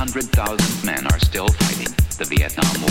100,000 men are still fighting the Vietnam War.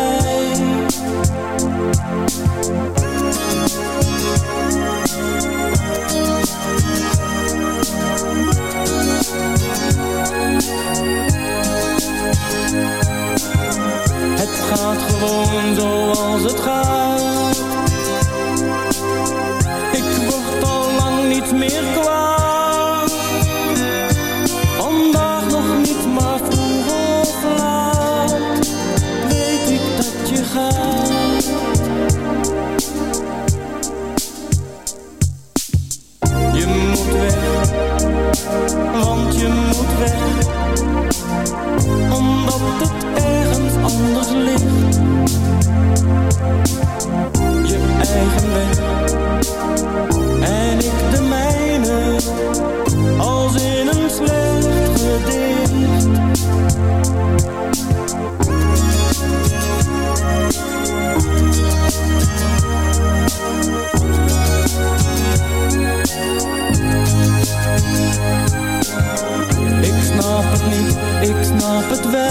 Het gaat gewoon zoals het gaat. Ik word al lang niet meer kwaad. het wel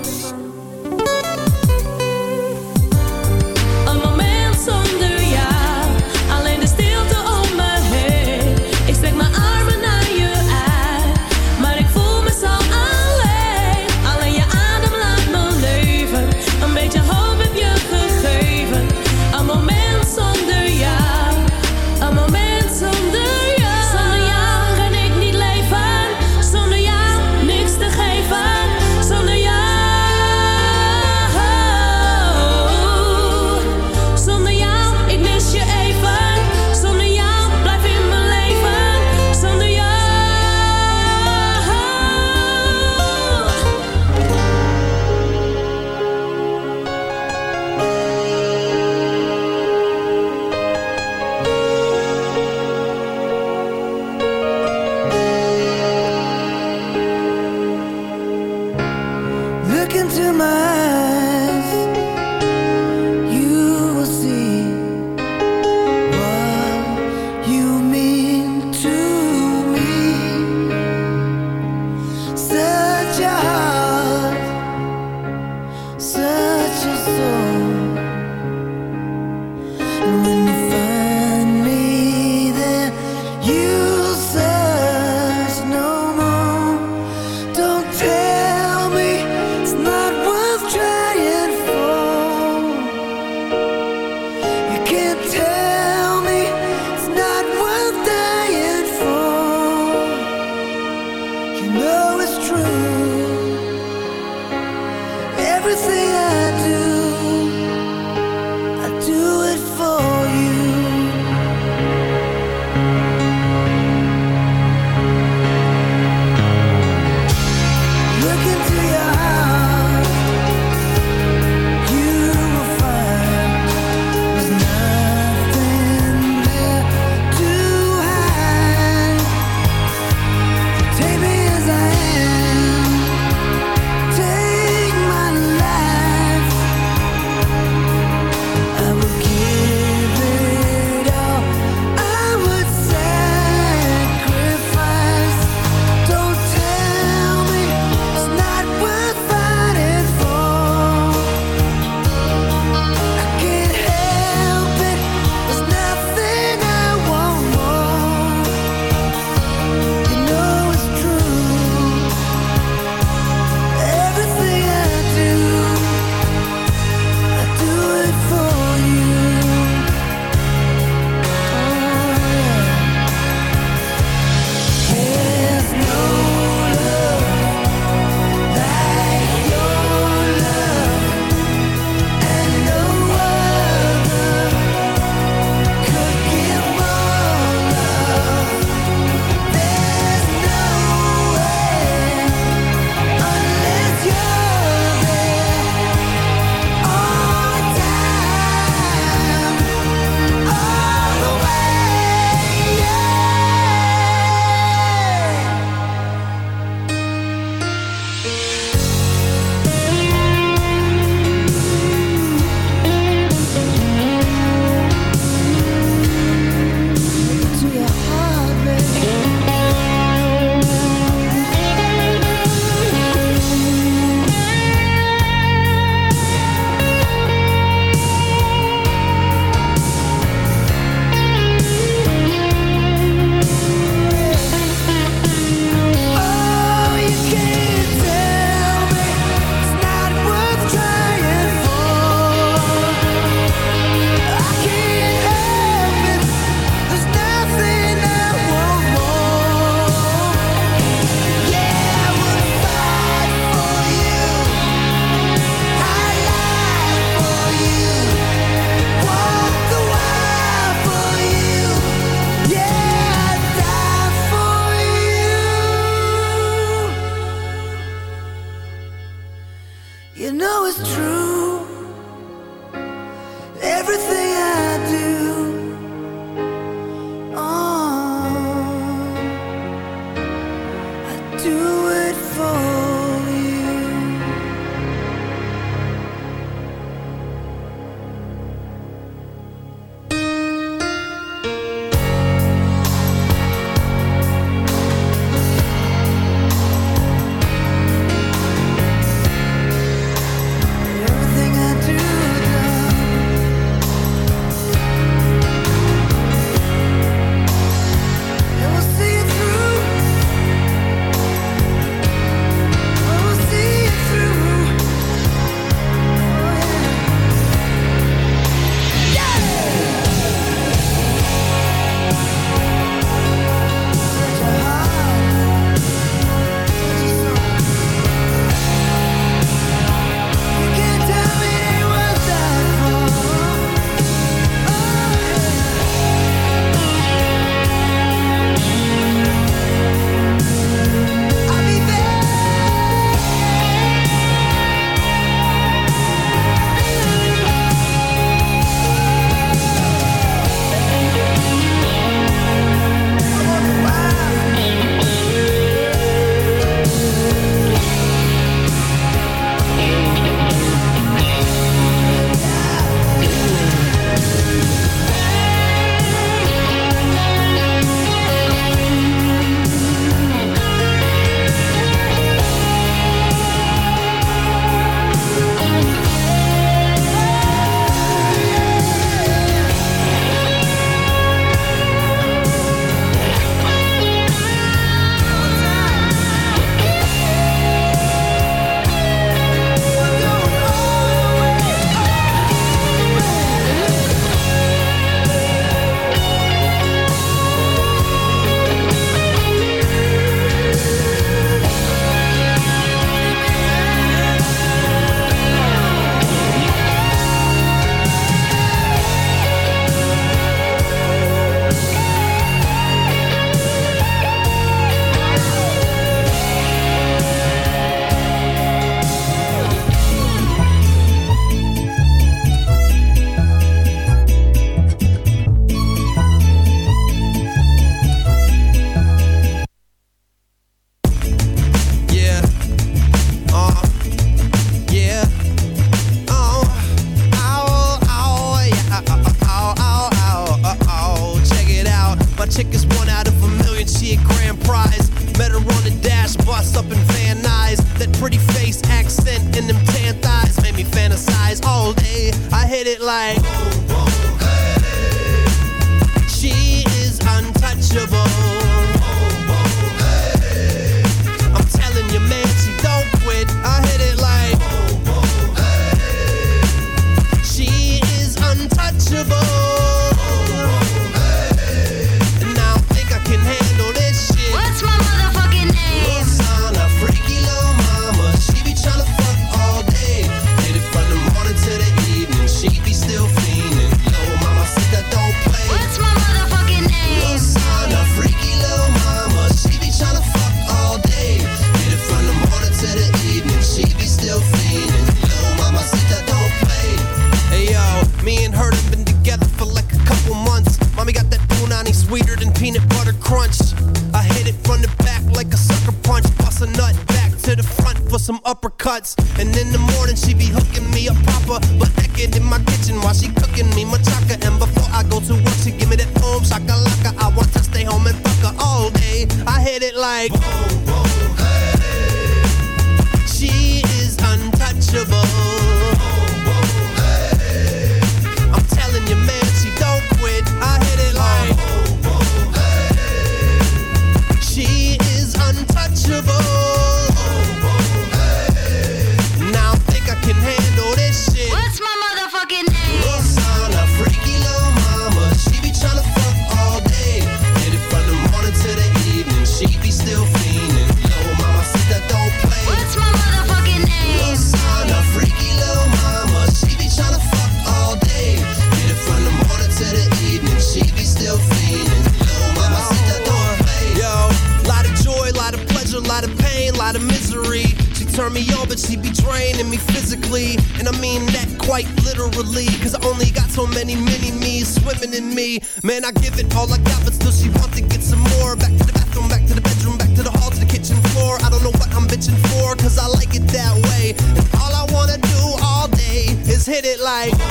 like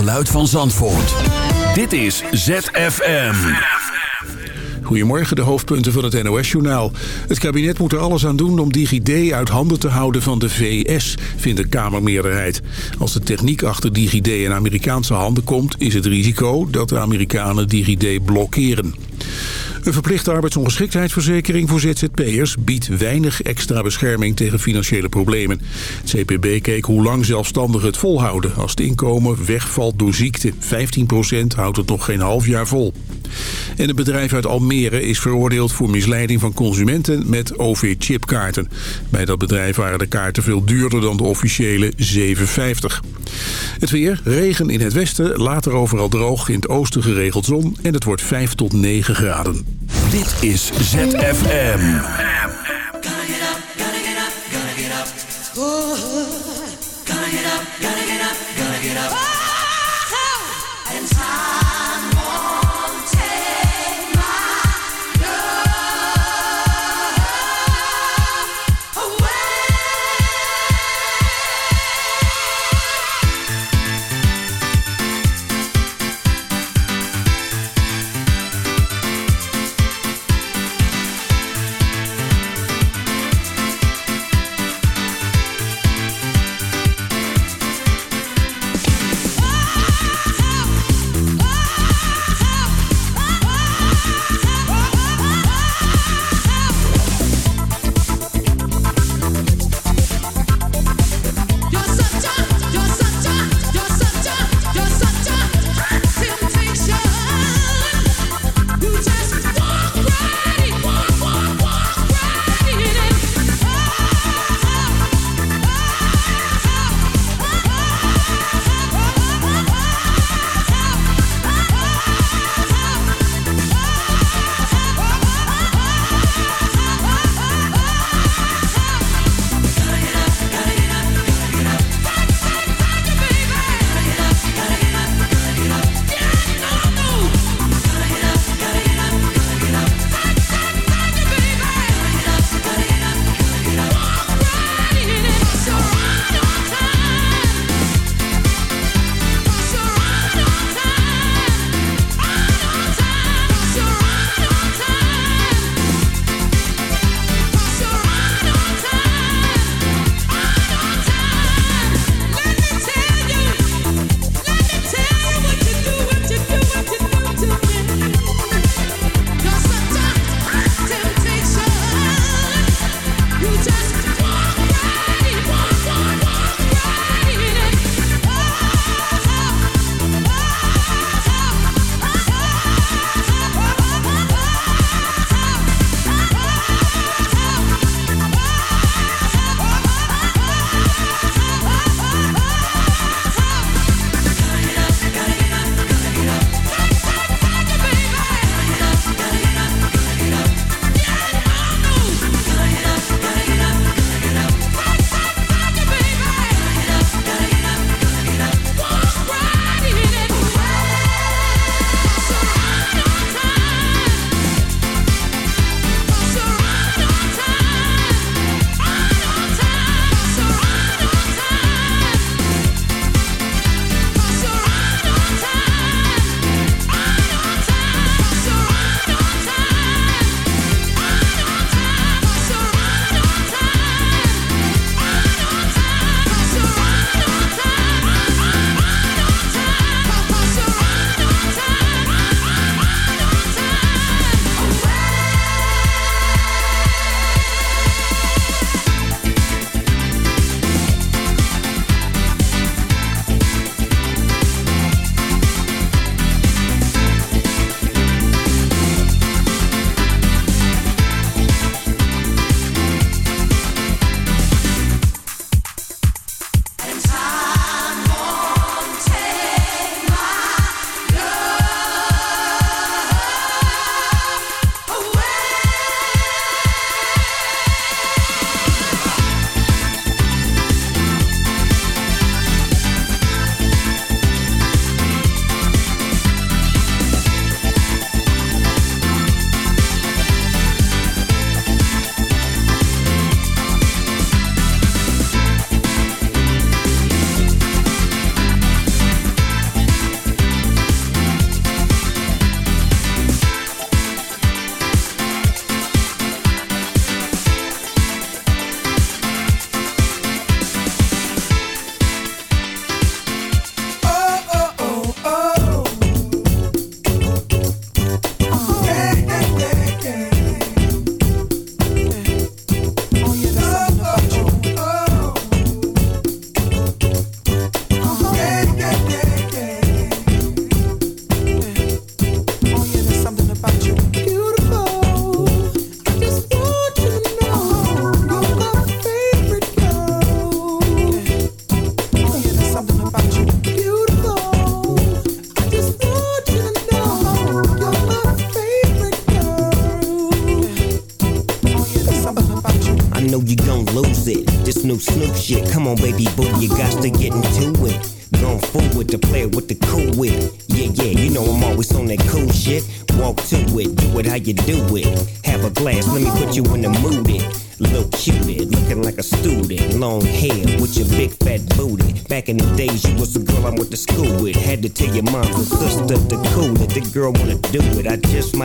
geluid van Zandvoort. Dit is ZFM. Goedemorgen, de hoofdpunten van het NOS-journaal. Het kabinet moet er alles aan doen om DigiD uit handen te houden van de VS, vindt de Kamermeerderheid. Als de techniek achter DigiD in Amerikaanse handen komt, is het risico dat de Amerikanen DigiD blokkeren. Een verplichte arbeidsongeschiktheidsverzekering voor ZZP'ers biedt weinig extra bescherming tegen financiële problemen. Het CPB keek hoe lang zelfstandigen het volhouden als het inkomen wegvalt door ziekte. 15% houdt het nog geen half jaar vol. En een bedrijf uit Almere is veroordeeld voor misleiding van consumenten met OV-chipkaarten. Bij dat bedrijf waren de kaarten veel duurder dan de officiële 7,50. Het weer, regen in het westen, later overal droog, in het oosten geregeld zon en het wordt 5 tot 9 graden. Dit is ZFM. Gonna get up, gonna get up, gonna get up. Gonna get up, gonna get up, gonna get up.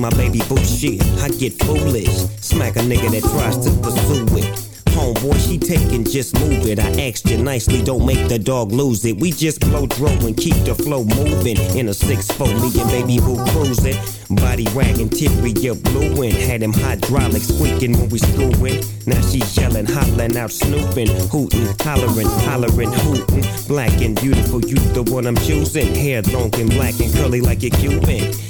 my baby boo shit, I get foolish. Smack a nigga that tries to pursue it. Homeboy, she taking, just move it. I asked you nicely, don't make the dog lose it. We just blow dro and keep the flow moving. In a 6-4, me and baby boo cruising. Body wagging, teary, you blueing. Had him hydraulic squeaking when we screwing. Now she yelling, hollering out, snooping, hooting, hollering, hollering, hooting. Black and beautiful, you the one I'm choosing. Hair long and black and curly like a Cuban.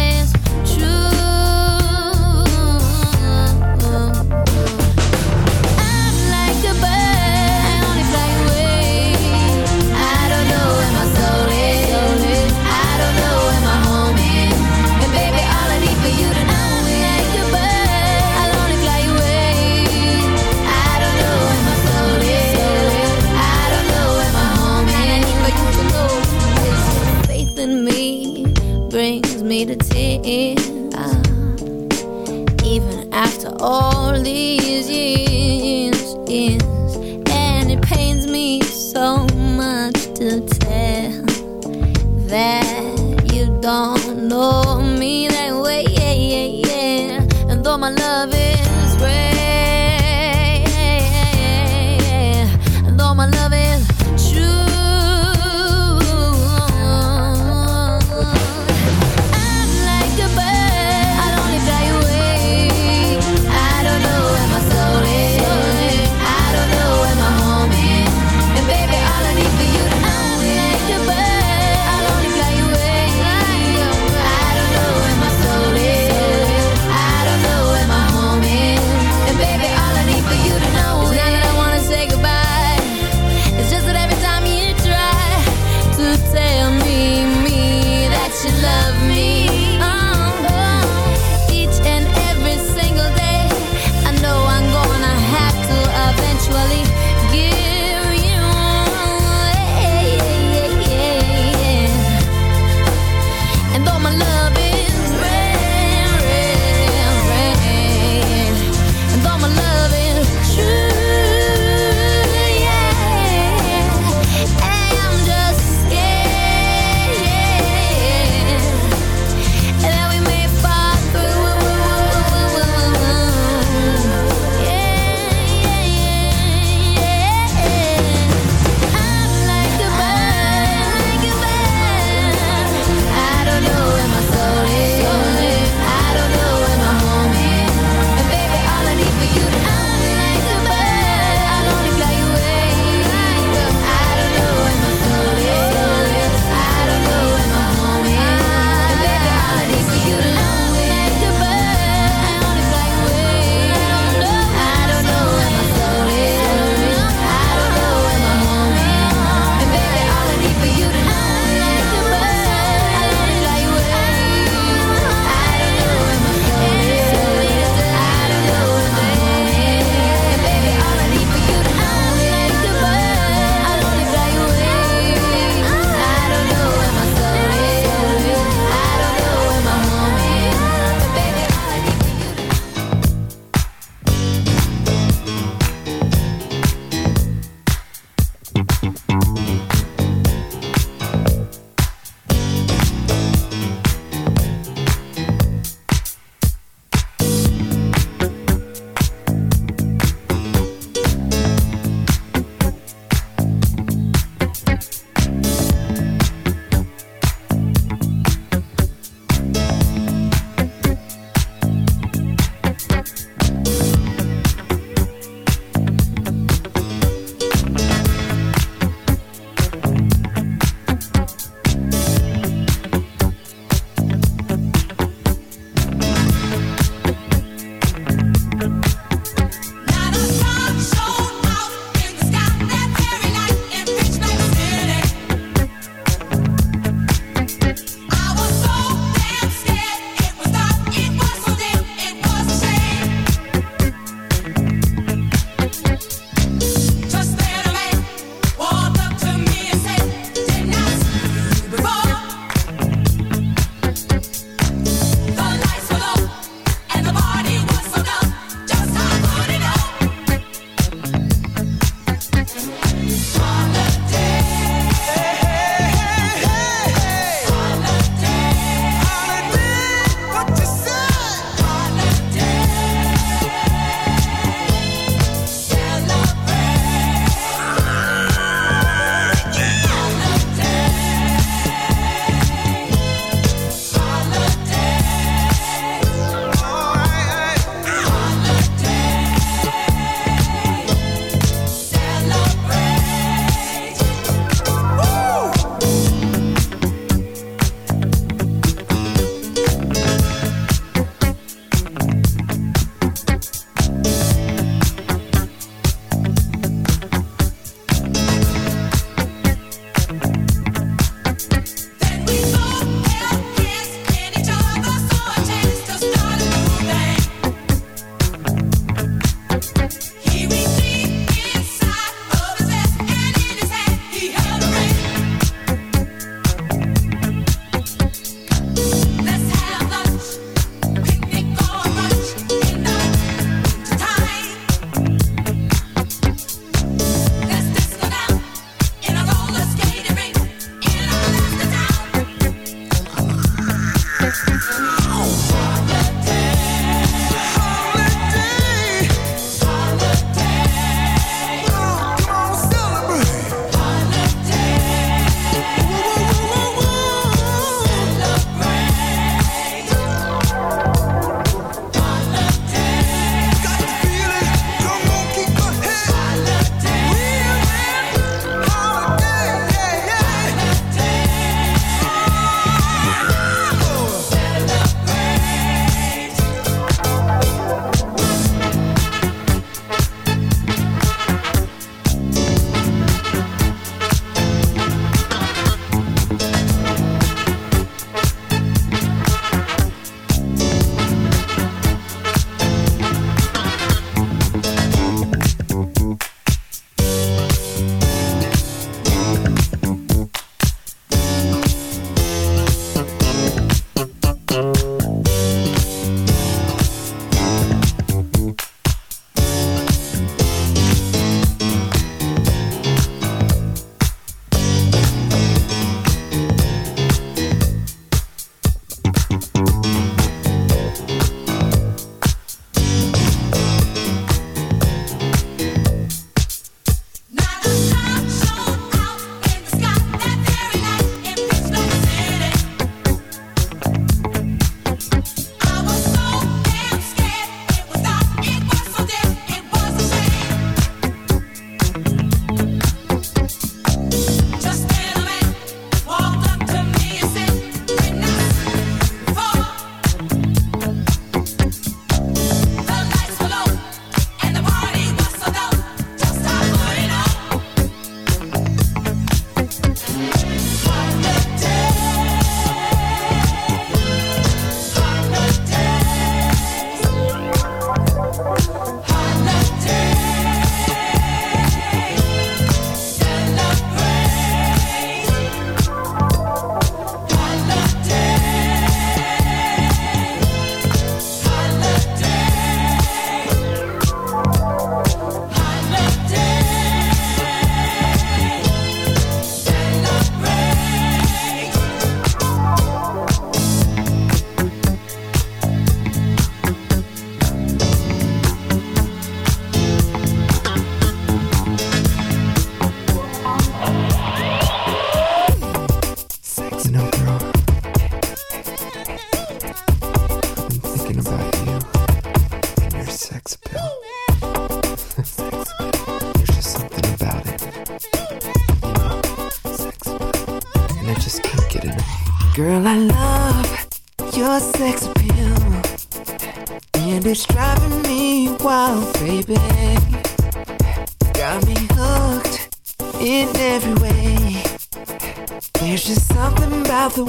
me to tears, ah, even after all these years.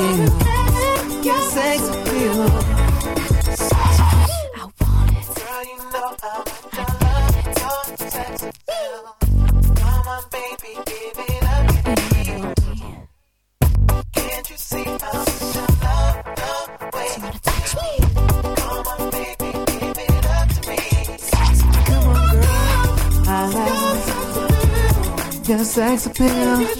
Way it feels, your sex appeal. Girl, you know I love sex appeal. Come on, baby, give it up. Can't you see I love way you touch me? Come on, baby, give it up to me. Come on, girl, I love sex appeal.